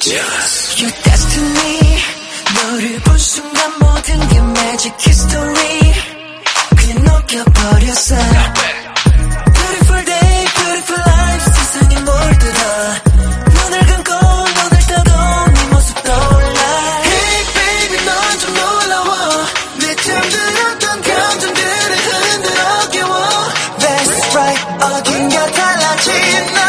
Just you destiny 너를 본 순간 모든 게 magic history 그냥 녹여버렸어 watching now.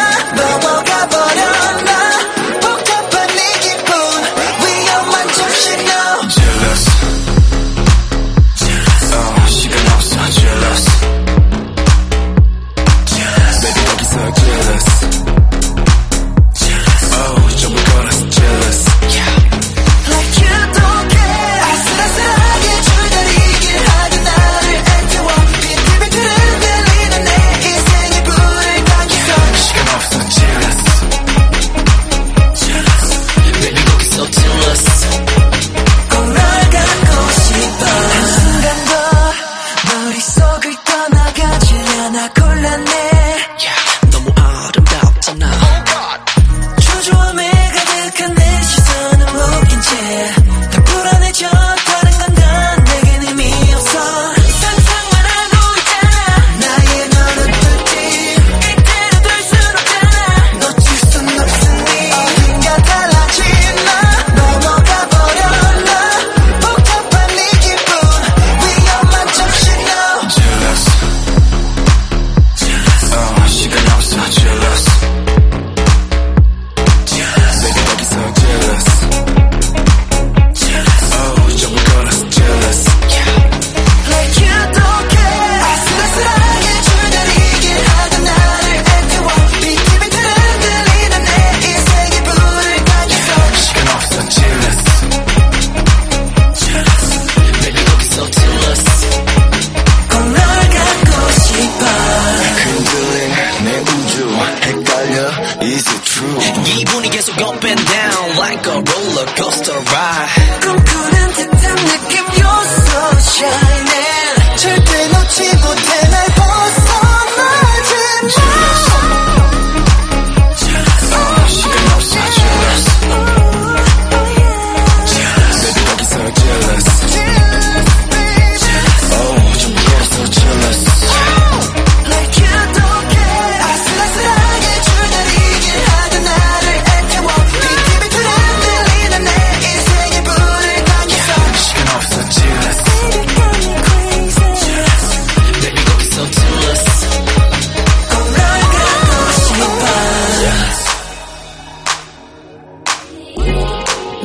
헷갈려? Is it true? 기분이 계속 up and down Like a roller coaster ride.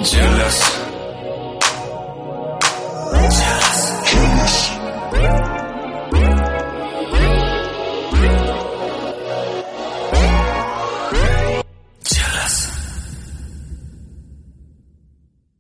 jealous. jealous.